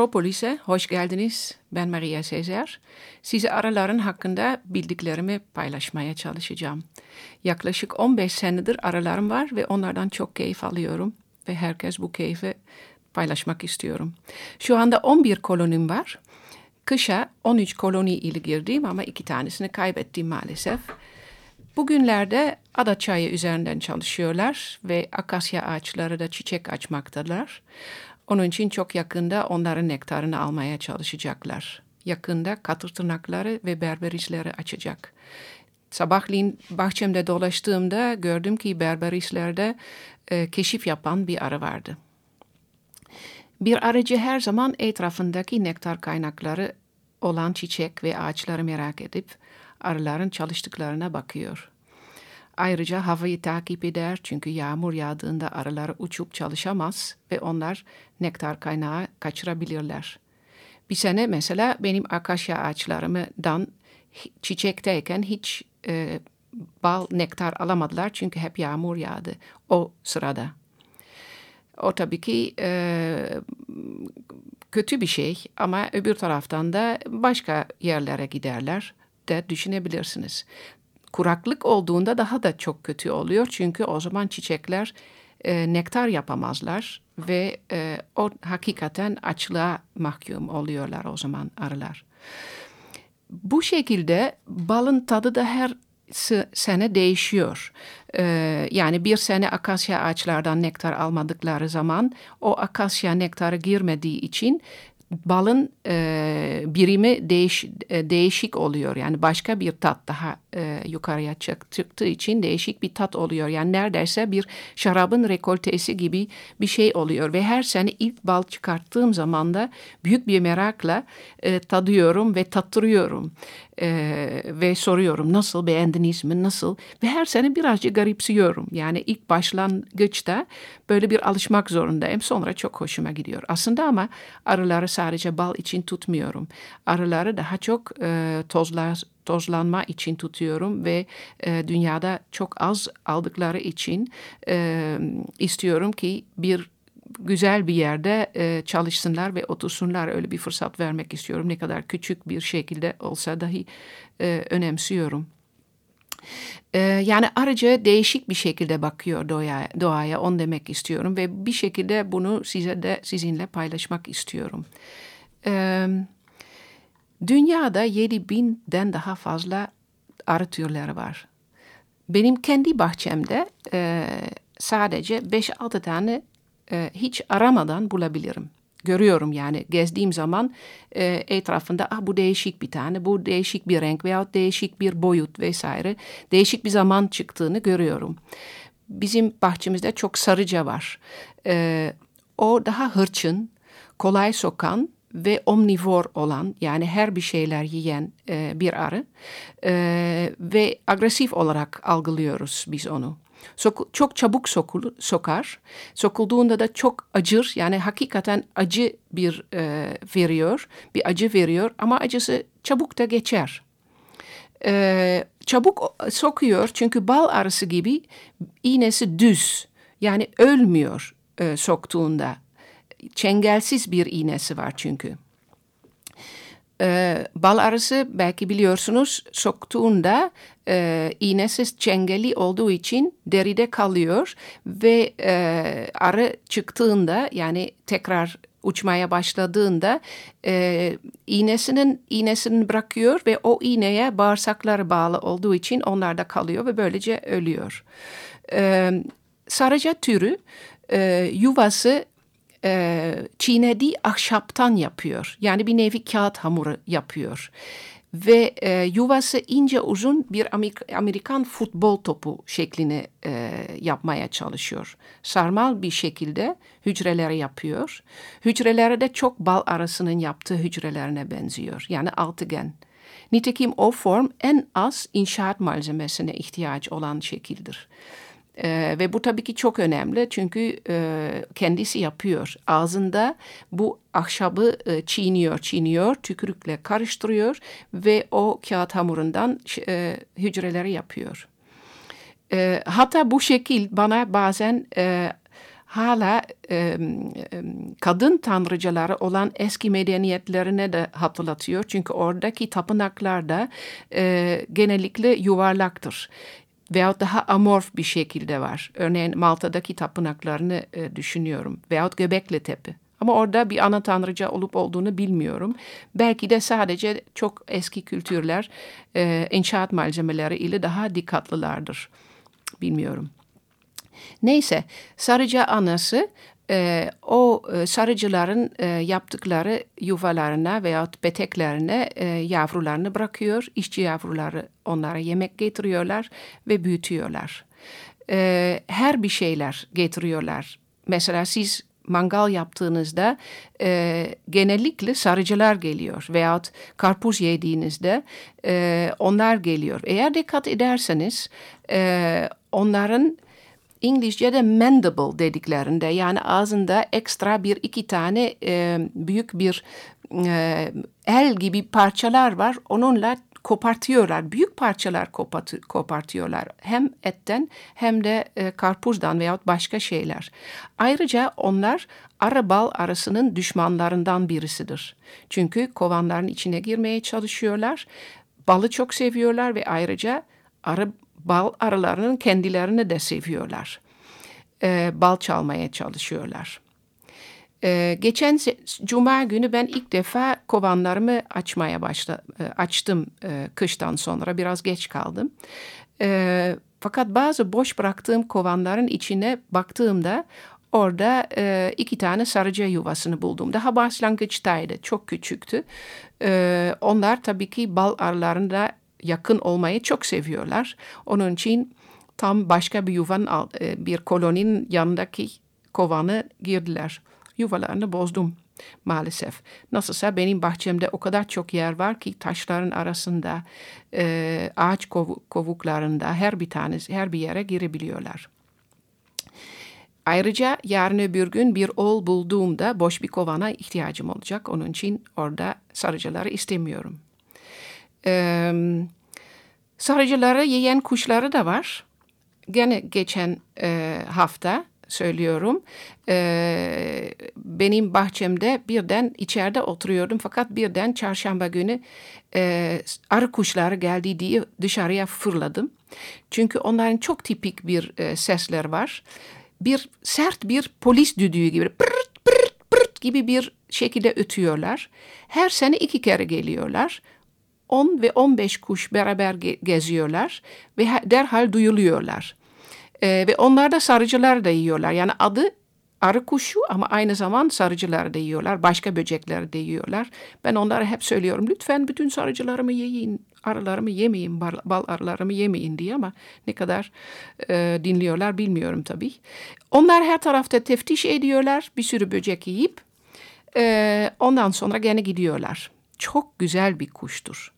Propolis'e hoş geldiniz. Ben Maria Sezer. Size arıların hakkında bildiklerimi paylaşmaya çalışacağım. Yaklaşık 15 senedir arılarım var ve onlardan çok keyif alıyorum. Ve herkes bu keyfi paylaşmak istiyorum. Şu anda 11 kolonim var. Kışa 13 koloni ile girdim ama iki tanesini kaybettim maalesef. Bugünlerde ada çayı üzerinden çalışıyorlar ve akasya ağaçları da çiçek açmaktalar. Onun için çok yakında onların nektarını almaya çalışacaklar. Yakında katır tırnakları ve berberisleri açacak. Sabahleyin bahçemde dolaştığımda gördüm ki berberislerde e, keşif yapan bir arı vardı. Bir arıcı her zaman etrafındaki nektar kaynakları olan çiçek ve ağaçları merak edip arıların çalıştıklarına bakıyor. Ayrıca havayı takip eder çünkü yağmur yağdığında arılar uçup çalışamaz ve onlar nektar kaynağı kaçırabilirler. Bir sene mesela benim akasya ağaçlarımdan çiçekteyken hiç e, bal nektar alamadılar çünkü hep yağmur yağdı o sırada. O tabii ki e, kötü bir şey ama öbür taraftan da başka yerlere giderler de düşünebilirsiniz. Kuraklık olduğunda daha da çok kötü oluyor çünkü o zaman çiçekler e, nektar yapamazlar ve e, o hakikaten açlığa mahkum oluyorlar o zaman arılar. Bu şekilde balın tadı da her sene değişiyor. Ee, yani bir sene akasya ağaçlardan nektar almadıkları zaman o akasya nektarı girmediği için balın e, birimi değiş, e, değişik oluyor. Yani başka bir tat daha e, yukarıya çık, çıktığı için değişik bir tat oluyor. Yani neredeyse bir şarabın rekoltesi gibi bir şey oluyor. Ve her sene ilk bal çıkarttığım zaman da büyük bir merakla e, tadıyorum ve tattırıyorum. Ee, ve soruyorum nasıl beğendiniz mi nasıl ve her sene birazcık garipsiyorum yani ilk başlangıçta böyle bir alışmak zorundayım sonra çok hoşuma gidiyor aslında ama arıları sadece bal için tutmuyorum arıları daha çok e, tozlar tozlanma için tutuyorum ve e, dünyada çok az aldıkları için e, istiyorum ki bir güzel bir yerde e, çalışsınlar ve otursunlar öyle bir fırsat vermek istiyorum. Ne kadar küçük bir şekilde olsa dahi e, önemsiyorum. E, yani aracı değişik bir şekilde bakıyor doğaya, doğaya on demek istiyorum ve bir şekilde bunu size de sizinle paylaşmak istiyorum. E, dünyada 7000'den daha fazla arı türleri var. Benim kendi bahçemde e, sadece 5-6 tane e, hiç aramadan bulabilirim. Görüyorum yani gezdiğim zaman e, etrafında ah bu değişik bir tane, bu değişik bir renk veya değişik bir boyut vesaire değişik bir zaman çıktığını görüyorum. Bizim bahçemizde çok sarıca var. E, o daha hırçın, kolay sokan ve omnivor olan yani her bir şeyler yiyen e, bir arı e, ve agresif olarak algılıyoruz biz onu. Sok çok çabuk sokul sokar. Sokulduğunda da çok acır. Yani hakikaten acı bir e, veriyor. Bir acı veriyor ama acısı çabuk da geçer. E, çabuk sokuyor çünkü bal arısı gibi iğnesi düz. Yani ölmüyor e, soktuğunda. Çengelsiz bir iğnesi var çünkü. E, bal arısı belki biliyorsunuz soktuğunda e, iğnesiz çengeli olduğu için deride kalıyor ve e, arı çıktığında yani tekrar uçmaya başladığında e, iğnesinin iğnesini bırakıyor ve o iğneye bağırsakları bağlı olduğu için onlar da kalıyor ve böylece ölüyor. E, sarıca türü e, yuvası e, çiğnediği ahşaptan yapıyor. Yani bir nevi kağıt hamuru yapıyor. Ve e, yuvası ince uzun bir Amerikan futbol topu şeklini e, yapmaya çalışıyor. Sarmal bir şekilde hücreleri yapıyor. Hücreleri de çok bal arasının yaptığı hücrelerine benziyor. Yani altıgen. Nitekim o form en az inşaat malzemesine ihtiyaç olan şekildir. Ee, ve bu tabii ki çok önemli çünkü e, kendisi yapıyor. Ağzında bu ahşabı e, çiğniyor, çiğniyor, tükürükle karıştırıyor ve o kağıt hamurundan e, hücreleri yapıyor. E, hatta bu şekil bana bazen e, hala e, kadın tanrıcıları olan eski medeniyetlerine de hatırlatıyor. Çünkü oradaki tapınaklarda e, genellikle yuvarlaktır veyahut daha amorf bir şekilde var. Örneğin Malta'daki tapınaklarını e, düşünüyorum veyahut Göbekli Tepe. Ama orada bir ana tanrıca olup olduğunu bilmiyorum. Belki de sadece çok eski kültürler e, inşaat malzemeleri ile daha dikkatlilerdir. Bilmiyorum. Neyse Sarıca anası e, o e, sarıcıların e, yaptıkları yuvalarına veya peteklerine e, yavrularını bırakıyor. İşçi yavruları onlara yemek getiriyorlar ve büyütüyorlar. E, her bir şeyler getiriyorlar. Mesela siz mangal yaptığınızda e, genellikle sarıcılar geliyor veyahut karpuz yediğinizde e, onlar geliyor. Eğer dikkat ederseniz e, onların İngilizce'de mandible dediklerinde yani ağzında ekstra bir iki tane e, büyük bir e, el gibi parçalar var. Onunla kopartıyorlar. Büyük parçalar kopart kopartıyorlar. Hem etten hem de e, karpuzdan veyahut başka şeyler. Ayrıca onlar arı bal arasının düşmanlarından birisidir. Çünkü kovanların içine girmeye çalışıyorlar. Balı çok seviyorlar ve ayrıca arı bal arılarının kendilerini de seviyorlar. E, bal çalmaya çalışıyorlar. E, geçen cuma günü ben ilk defa kovanlarımı açmaya başla, e, açtım e, kıştan sonra. Biraz geç kaldım. E, fakat bazı boş bıraktığım kovanların içine baktığımda orada e, iki tane sarıca yuvasını buldum. Daha başlangıçtaydı, çok küçüktü. E, onlar tabii ki bal arılarında yakın olmayı çok seviyorlar. Onun için tam başka bir yuvanın e, bir koloninin yanındaki kovanı girdiler. Yuvalarını bozdum maalesef. Nasılsa benim bahçemde o kadar çok yer var ki taşların arasında, e, ağaç kovuklarında her bir tanesi, her bir yere girebiliyorlar. Ayrıca yarın öbür gün bir ol bulduğumda boş bir kovana ihtiyacım olacak. Onun için orada sarıcıları istemiyorum. Ee, sarıcıları yiyen kuşları da var. Gene geçen e, hafta söylüyorum. E, benim bahçemde birden içeride oturuyordum fakat birden çarşamba günü e, arı kuşları geldi diye dışarıya fırladım. Çünkü onların çok tipik bir e, sesler var. Bir sert bir polis düdüğü gibi pırt pırt pırt gibi bir şekilde ötüyorlar. Her sene iki kere geliyorlar. 10 ve 15 kuş beraber geziyorlar ve derhal duyuluyorlar. Ee, ve onlar da sarıcılar da yiyorlar. Yani adı arı kuşu ama aynı zaman sarıcılar da yiyorlar. Başka böcekler de yiyorlar. Ben onlara hep söylüyorum lütfen bütün sarıcılarımı yiyin. Arılarımı yemeyin, bal, bal arılarımı yemeyin diye ama ne kadar e, dinliyorlar bilmiyorum tabii. Onlar her tarafta teftiş ediyorlar. Bir sürü böcek yiyip e, ondan sonra gene gidiyorlar. Çok güzel bir kuştur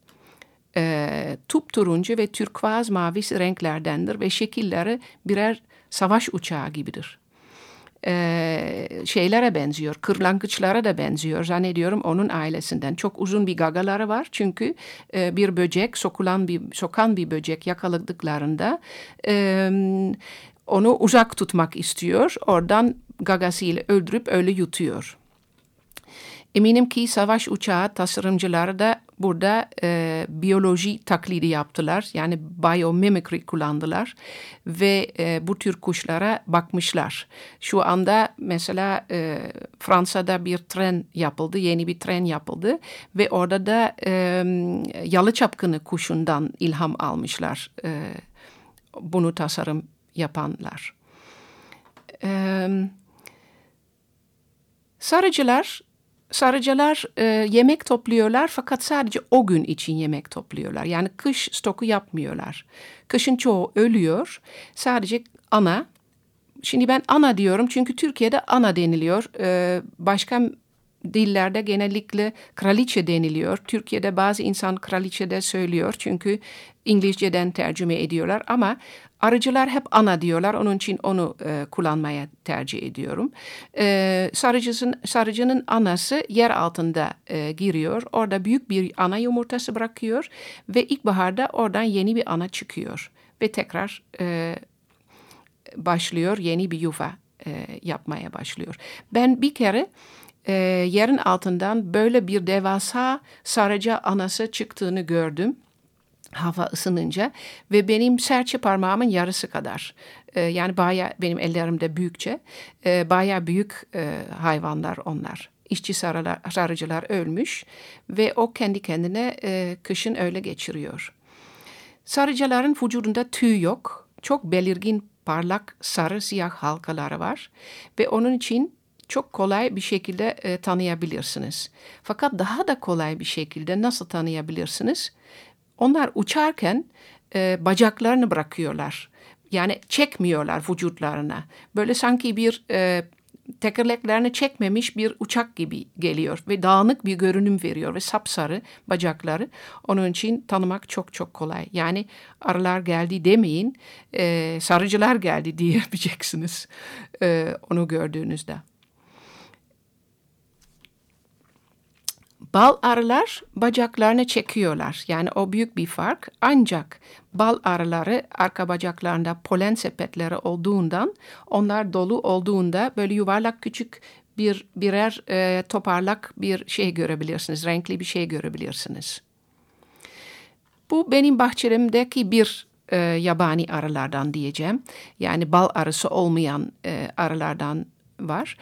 e, tup turuncu ve türkuaz mavisi renklerdendir ve şekilleri birer savaş uçağı gibidir. E, şeylere benziyor, kırlangıçlara da benziyor zannediyorum onun ailesinden. Çok uzun bir gagaları var çünkü e, bir böcek, sokulan bir, sokan bir böcek yakaladıklarında e, onu uzak tutmak istiyor. Oradan gagasıyla öldürüp öyle yutuyor. Eminim ki savaş uçağı tasarımcıları da burada e, biyoloji taklidi yaptılar. Yani biomimicry kullandılar ve e, bu tür kuşlara bakmışlar. Şu anda mesela e, Fransa'da bir tren yapıldı, yeni bir tren yapıldı ve orada da e, yalı çapkını kuşundan ilham almışlar. E, bunu tasarım yapanlar. E, sarıcılar Sarıcılar e, yemek topluyorlar fakat sadece o gün için yemek topluyorlar. Yani kış stoku yapmıyorlar. Kışın çoğu ölüyor. Sadece ana. Şimdi ben ana diyorum çünkü Türkiye'de ana deniliyor. E, başka dillerde genellikle kraliçe deniliyor. Türkiye'de bazı insan kraliçe de söylüyor çünkü İngilizceden tercüme ediyorlar ama arıcılar hep ana diyorlar. Onun için onu e, kullanmaya tercih ediyorum. E, sarıcısın, sarıcının anası yer altında e, giriyor. Orada büyük bir ana yumurtası bırakıyor ve ilkbaharda oradan yeni bir ana çıkıyor ve tekrar e, başlıyor yeni bir yuva e, yapmaya başlıyor. Ben bir kere e, yerin altından böyle bir devasa sarıca anası çıktığını gördüm hava ısınınca ve benim serçe parmağımın yarısı kadar e, yani baya benim ellerimde büyükçe e, baya büyük e, hayvanlar onlar. İşçi sarılar, sarıcılar ölmüş ve o kendi kendine e, kışın öyle geçiriyor. Sarıcıların vücudunda tüy yok. Çok belirgin parlak sarı siyah halkaları var ve onun için çok kolay bir şekilde e, tanıyabilirsiniz. Fakat daha da kolay bir şekilde nasıl tanıyabilirsiniz? Onlar uçarken e, bacaklarını bırakıyorlar. Yani çekmiyorlar vücutlarına. Böyle sanki bir e, tekerleklerini çekmemiş bir uçak gibi geliyor ve dağınık bir görünüm veriyor ve sapsarı bacakları. Onun için tanımak çok çok kolay. Yani arılar geldi demeyin, e, sarıcılar geldi diyebileceksiniz e, onu gördüğünüzde. Bal arılar bacaklarını çekiyorlar. Yani o büyük bir fark. Ancak bal arıları arka bacaklarında polen sepetleri olduğundan onlar dolu olduğunda böyle yuvarlak küçük bir birer e, toparlak bir şey görebilirsiniz. Renkli bir şey görebilirsiniz. Bu benim bahçemdeki bir e, yabani arılardan diyeceğim. Yani bal arısı olmayan e, arılardan var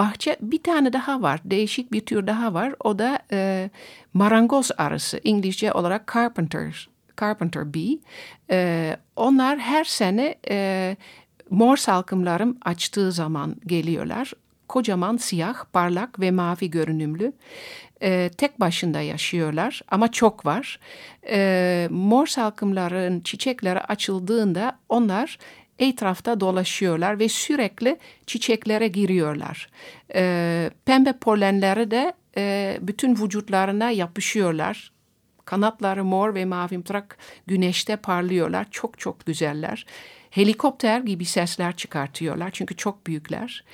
bahçe bir tane daha var. Değişik bir tür daha var. O da e, marangoz arısı. İngilizce olarak carpenter, carpenter bee. E, onlar her sene e, mor salkımlarım açtığı zaman geliyorlar. Kocaman siyah, parlak ve mavi görünümlü. E, tek başında yaşıyorlar ama çok var. E, mor salkımların çiçekleri açıldığında onlar etrafta dolaşıyorlar ve sürekli çiçeklere giriyorlar. E, pembe polenleri de e, bütün vücutlarına yapışıyorlar. Kanatları mor ve mavi trak güneşte parlıyorlar. Çok çok güzeller. Helikopter gibi sesler çıkartıyorlar çünkü çok büyükler.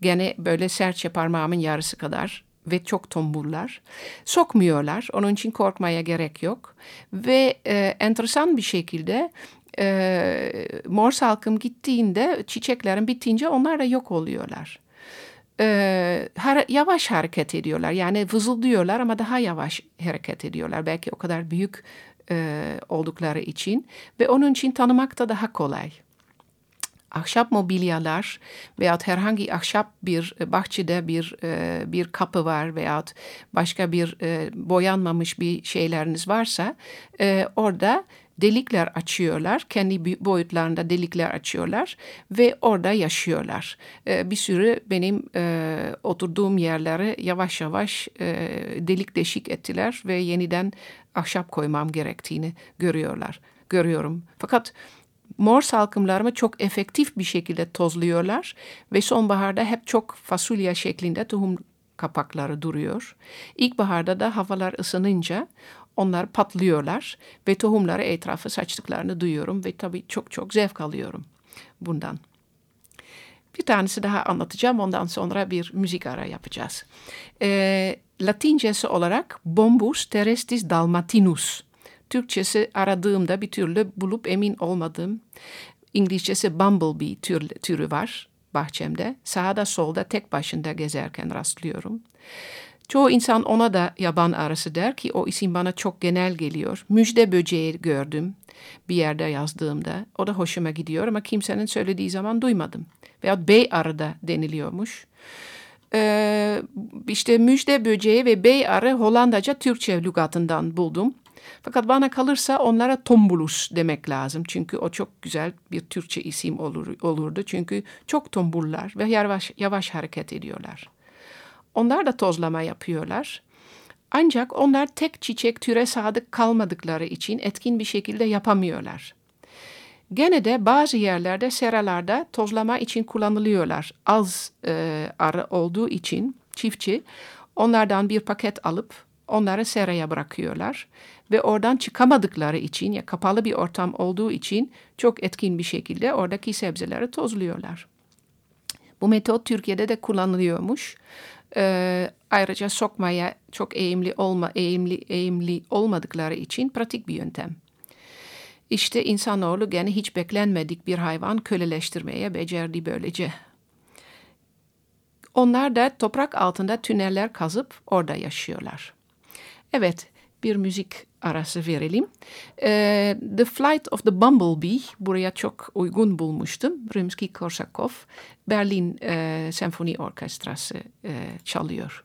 Gene böyle serçe parmağımın yarısı kadar ve çok tombullar. Sokmuyorlar. Onun için korkmaya gerek yok. Ve e, enteresan bir şekilde e, mor salkım gittiğinde çiçeklerin bittiğince onlar da yok oluyorlar. E, har yavaş hareket ediyorlar yani vızıldıyorlar ama daha yavaş hareket ediyorlar. Belki o kadar büyük e, oldukları için ve onun için tanımak da daha kolay ahşap mobilyalar veyahut herhangi ahşap bir bahçede bir e, bir kapı var veyahut başka bir e, boyanmamış bir şeyleriniz varsa e, orada delikler açıyorlar. Kendi boyutlarında delikler açıyorlar ve orada yaşıyorlar. Bir sürü benim oturduğum yerleri yavaş yavaş delik deşik ettiler ve yeniden ahşap koymam gerektiğini görüyorlar. Görüyorum. Fakat mor salkımlarımı çok efektif bir şekilde tozluyorlar ve sonbaharda hep çok fasulye şeklinde tohum kapakları duruyor. İlkbaharda da havalar ısınınca onlar patlıyorlar ve tohumları etrafı saçtıklarını duyuyorum ve tabii çok çok zevk alıyorum bundan. Bir tanesi daha anlatacağım ondan sonra bir müzik ara yapacağız. E, Latincesi olarak Bombus terrestis dalmatinus. Türkçesi aradığımda bir türlü bulup emin olmadım. İngilizcesi bumblebee tür, türü var bahçemde. Sağda solda tek başında gezerken rastlıyorum. Çoğu insan ona da yaban arısı der ki o isim bana çok genel geliyor. Müjde böceği gördüm bir yerde yazdığımda. O da hoşuma gidiyor ama kimsenin söylediği zaman duymadım. Veyahut bey arı da deniliyormuş. Ee, işte müjde böceği ve bey arı Hollandaca Türkçe lügatından buldum. Fakat bana kalırsa onlara tombulus demek lazım. Çünkü o çok güzel bir Türkçe isim olur, olurdu. Çünkü çok tombullar ve yavaş, yavaş hareket ediyorlar. Onlar da tozlama yapıyorlar. Ancak onlar tek çiçek türe sadık kalmadıkları için etkin bir şekilde yapamıyorlar. Gene de bazı yerlerde seralarda tozlama için kullanılıyorlar. Az e, arı olduğu için çiftçi Onlardan bir paket alıp onları seraya bırakıyorlar ve oradan çıkamadıkları için ya kapalı bir ortam olduğu için çok etkin bir şekilde oradaki sebzeleri tozluyorlar. Bu metot Türkiye'de de kullanılıyormuş. Ee, ayrıca sokmaya çok eğimli olma eğimli eğimli olmadıkları için pratik bir yöntem. İşte insanoğlu gene hiç beklenmedik bir hayvan köleleştirmeye becerdi böylece. Onlar da toprak altında tüneller kazıp orada yaşıyorlar. Evet, bir müzik arası verelim. Ee, the Flight of the Bumblebee, buraya çok uygun bulmuştum. Rimsky-Korsakov, Berlin e, Senfoni Orkestrası e, çalıyor.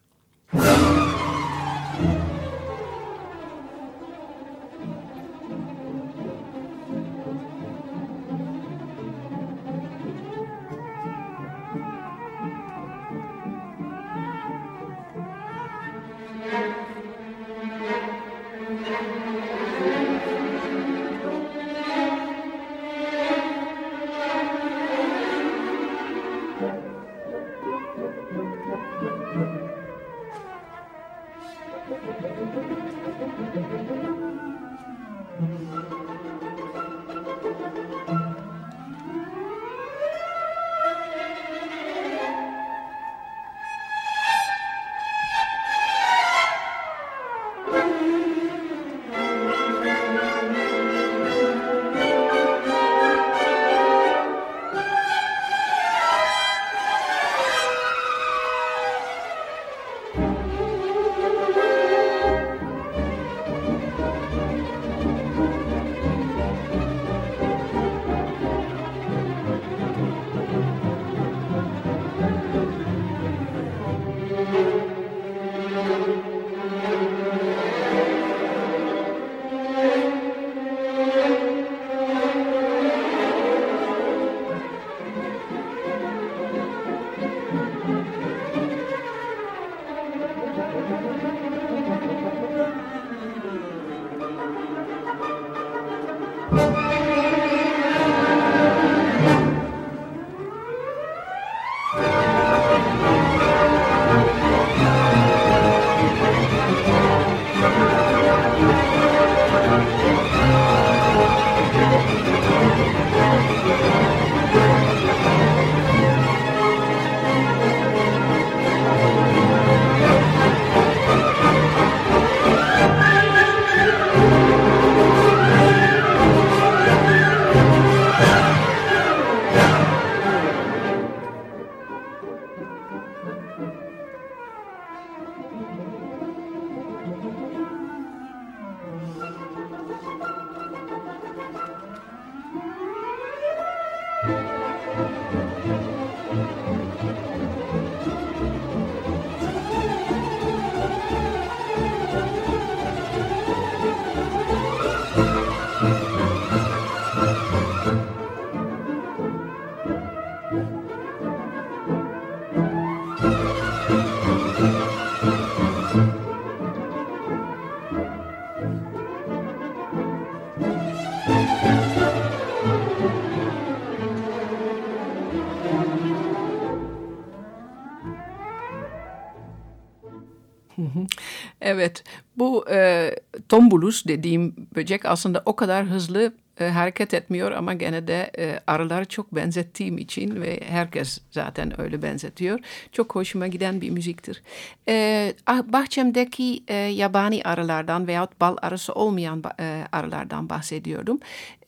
Evet, bu e, tombulus dediğim böcek aslında o kadar hızlı e, hareket etmiyor ama gene de e, arıları çok benzettiğim için ve herkes zaten öyle benzetiyor. Çok hoşuma giden bir müziktir. E, bahçemdeki e, yabani arılardan veyahut bal arısı olmayan e, arılardan bahsediyordum.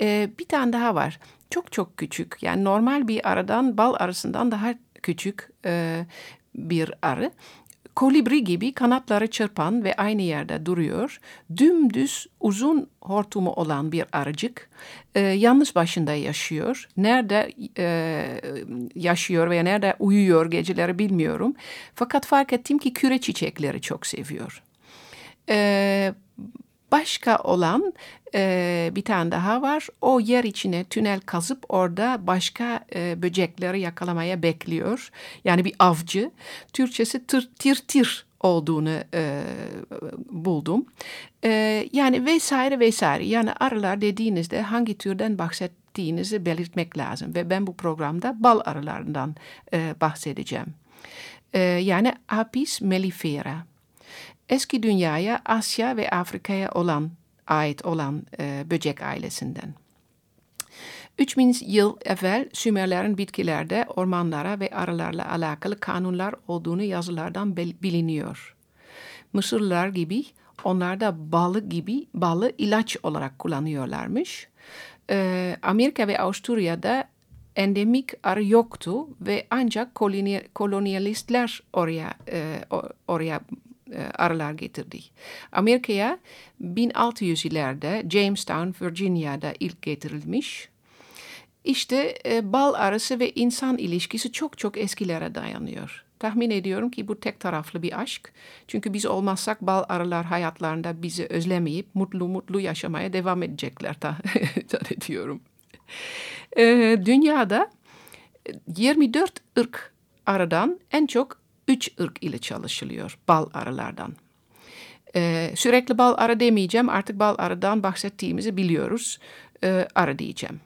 E, bir tane daha var. Çok çok küçük yani normal bir arıdan bal arısından daha küçük e, bir arı kolibri gibi kanatları çırpan ve aynı yerde duruyor. Dümdüz uzun hortumu olan bir arıcık. E, yalnız başında yaşıyor. Nerede e, yaşıyor veya nerede uyuyor geceleri bilmiyorum. Fakat fark ettim ki küre çiçekleri çok seviyor. E, başka olan e, bir tane daha var. O yer içine tünel kazıp orada başka e, böcekleri yakalamaya bekliyor. Yani bir avcı. Türkçesi tır tir tir olduğunu e, buldum. E, yani vesaire vesaire. Yani arılar dediğinizde hangi türden bahsettiğinizi belirtmek lazım. Ve ben bu programda bal arılarından e, bahsedeceğim. E, yani Apis mellifera. Eski dünyaya Asya ve Afrika'ya olan ait olan e, böcek ailesinden. 3000 yıl evvel Sümerlerin bitkilerde ormanlara ve arılarla alakalı kanunlar olduğunu yazılardan biliniyor. Mısırlılar gibi onlar da balı gibi balı ilaç olarak kullanıyorlarmış. Ee, Amerika ve Avusturya'da endemik arı yoktu ve ancak kolonyalistler oraya e, oraya e, arılar getirdi. Amerika'ya 1600'lerde Jamestown, Virginia'da ilk getirilmiş. İşte e, bal arısı ve insan ilişkisi çok çok eskilere dayanıyor. Tahmin ediyorum ki bu tek taraflı bir aşk. Çünkü biz olmazsak bal arılar hayatlarında bizi özlemeyip mutlu mutlu yaşamaya devam edecekler zannediyorum. E, dünyada 24 ırk arıdan en çok 3 ırk ile çalışılıyor bal arılardan. Ee, sürekli bal arı demeyeceğim artık bal arıdan bahsettiğimizi biliyoruz. Ee, arı diyeceğim.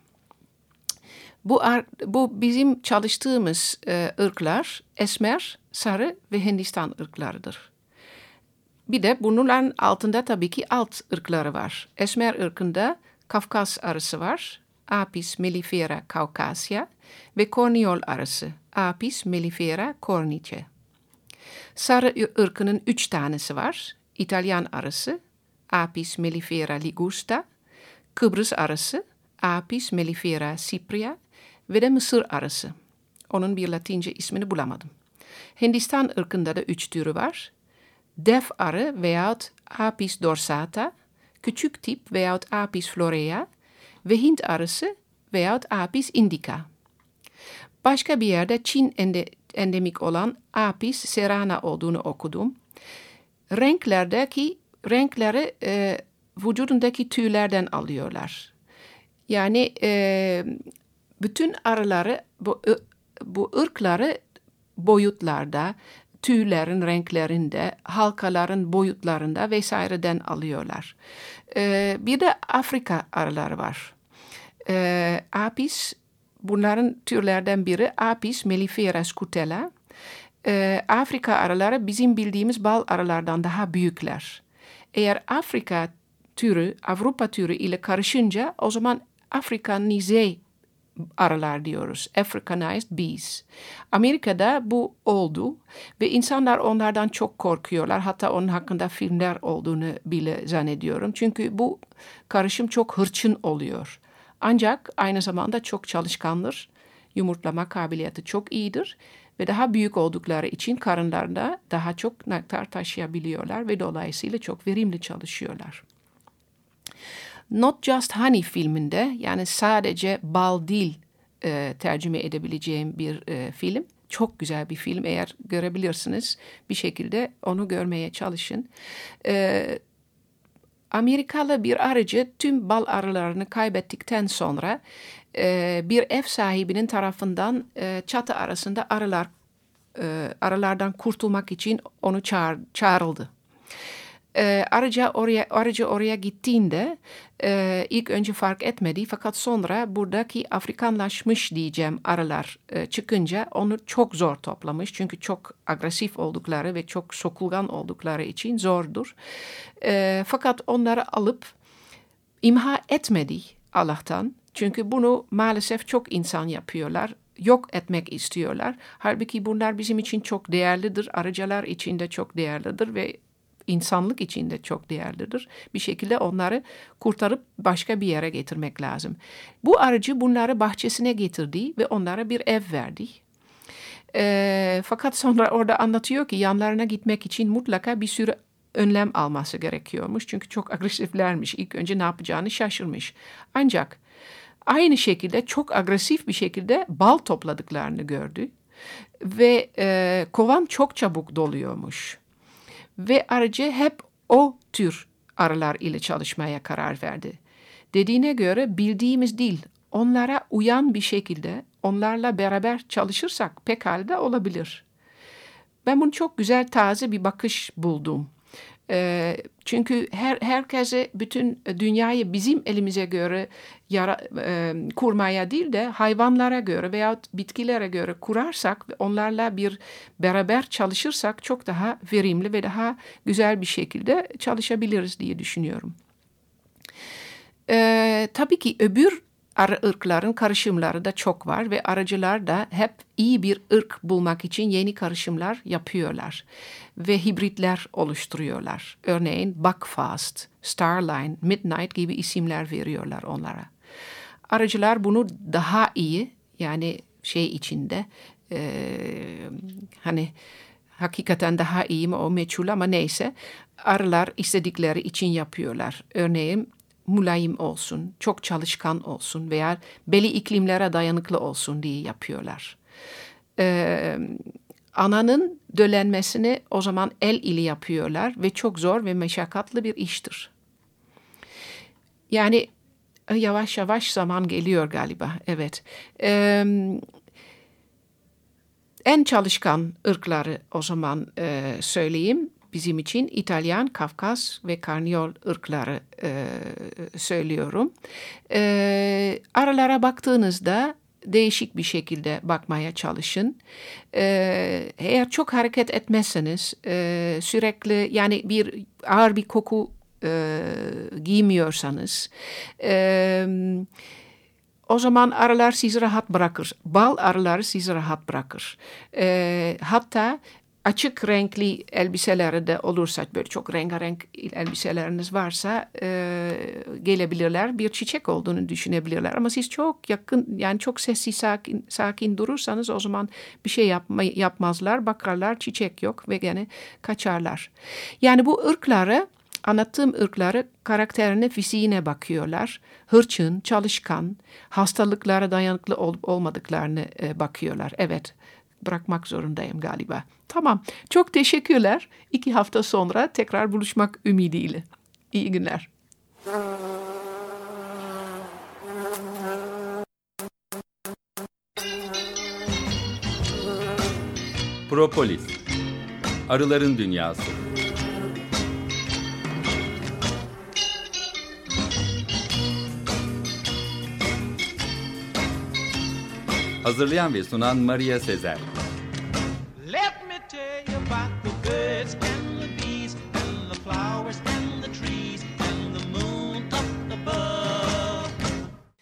Bu, ar, bu bizim çalıştığımız e, ırklar esmer, sarı ve Hindistan ırklarıdır. Bir de bunların altında tabii ki alt ırkları var. Esmer ırkında Kafkas arısı var. Apis mellifera caucasia ve korniyol arısı. Apis mellifera cornice. Sarı ırkının üç tanesi var. İtalyan arısı, Apis mellifera ligusta, Kıbrıs arısı, Apis mellifera cypria ve de Mısır arısı. Onun bir latince ismini bulamadım. Hindistan ırkında da üç türü var. Def arı veyahut Apis dorsata, küçük tip veyahut Apis florea ve Hint arısı veyahut Apis indica. Başka bir yerde Çin endemik olan Apis serrana olduğunu okudum. Renklerdeki renkleri e, vücudundaki tüylerden alıyorlar. Yani e, bütün arıları bu, bu ırkları boyutlarda, tüylerin renklerinde, halkaların boyutlarında vesaireden alıyorlar. Ee, bir de Afrika arıları var. Ee, Apis bunların türlerden biri Apis mellifera scutella. Ee, Afrika arıları bizim bildiğimiz bal arılardan daha büyükler. Eğer Afrika türü Avrupa türü ile karışınca o zaman Afrikanize arılar diyoruz. Africanized bees. Amerika'da bu oldu ve insanlar onlardan çok korkuyorlar. Hatta onun hakkında filmler olduğunu bile zannediyorum. Çünkü bu karışım çok hırçın oluyor. Ancak aynı zamanda çok çalışkandır. Yumurtlama kabiliyeti çok iyidir ve daha büyük oldukları için karınlarında daha çok nektar taşıyabiliyorlar ve dolayısıyla çok verimli çalışıyorlar. Not Just Honey filminde yani sadece bal değil e, tercüme edebileceğim bir e, film. Çok güzel bir film eğer görebilirsiniz bir şekilde onu görmeye çalışın. E, Amerikalı bir arıcı tüm bal arılarını kaybettikten sonra e, bir ev sahibinin tarafından e, çatı arasında arılar e, arılardan kurtulmak için onu çağır, çağrıldı. E, arıca oraya arıcı oraya gittiğinde e, ilk önce fark etmedi fakat sonra buradaki Afrikanlaşmış diyeceğim arılar e, çıkınca onu çok zor toplamış çünkü çok agresif oldukları ve çok sokulgan oldukları için zordur. E, fakat onları alıp imha etmedi Allah'tan çünkü bunu maalesef çok insan yapıyorlar yok etmek istiyorlar. Halbuki bunlar bizim için çok değerlidir. Arıcılar için de çok değerlidir ve insanlık içinde çok değerlidir. Bir şekilde onları kurtarıp başka bir yere getirmek lazım. Bu aracı bunları bahçesine getirdi ve onlara bir ev verdi. E, fakat sonra orada anlatıyor ki yanlarına gitmek için mutlaka bir sürü önlem alması gerekiyormuş. Çünkü çok agresiflermiş. İlk önce ne yapacağını şaşırmış. Ancak aynı şekilde çok agresif bir şekilde bal topladıklarını gördü. Ve e, kovan çok çabuk doluyormuş ve aracı hep o tür arılar ile çalışmaya karar verdi. Dediğine göre bildiğimiz değil, onlara uyan bir şekilde onlarla beraber çalışırsak pekala da olabilir. Ben bunu çok güzel taze bir bakış buldum. E, çünkü her herkese bütün dünyayı bizim elimize göre yara, e, kurmaya değil de hayvanlara göre veya bitkilere göre kurarsak onlarla bir beraber çalışırsak çok daha verimli ve daha güzel bir şekilde çalışabiliriz diye düşünüyorum. E, tabii ki öbür arı ırkların karışımları da çok var ve aracılar da hep iyi bir ırk bulmak için yeni karışımlar yapıyorlar ve hibritler oluşturuyorlar. Örneğin Buckfast, Starline, Midnight gibi isimler veriyorlar onlara. Aracılar bunu daha iyi yani şey içinde e, hani hakikaten daha iyi mi o meçhul ama neyse arılar istedikleri için yapıyorlar. Örneğin mulayim olsun, çok çalışkan olsun veya belli iklimlere dayanıklı olsun diye yapıyorlar. Ee, ananın dölenmesini o zaman el ili yapıyorlar ve çok zor ve meşakkatli bir iştir. Yani yavaş yavaş zaman geliyor galiba, evet. Ee, en çalışkan ırkları o zaman e, söyleyeyim bizim için İtalyan, Kafkas ve Karniyol ırkları e, söylüyorum. E, aralara baktığınızda değişik bir şekilde bakmaya çalışın. E, eğer çok hareket etmezseniz e, sürekli yani bir ağır bir koku e, giymiyorsanız e, o zaman arılar sizi rahat bırakır. Bal arıları sizi rahat bırakır. E, hatta açık renkli elbiseleri de olursa böyle çok rengarenk elbiseleriniz varsa e, gelebilirler. Bir çiçek olduğunu düşünebilirler. Ama siz çok yakın yani çok sessiz sakin, sakin durursanız o zaman bir şey yapma, yapmazlar. Bakarlar çiçek yok ve gene kaçarlar. Yani bu ırkları anlattığım ırkları karakterine, fiziğine bakıyorlar. Hırçın, çalışkan, hastalıklara dayanıklı ol, olmadıklarını e, bakıyorlar. Evet, bırakmak zorundayım galiba. Tamam. Çok teşekkürler. İki hafta sonra tekrar buluşmak ümidiyle. İyi günler. Propolis Arıların Dünyası Hazırlayan ve sunan Maria Sezer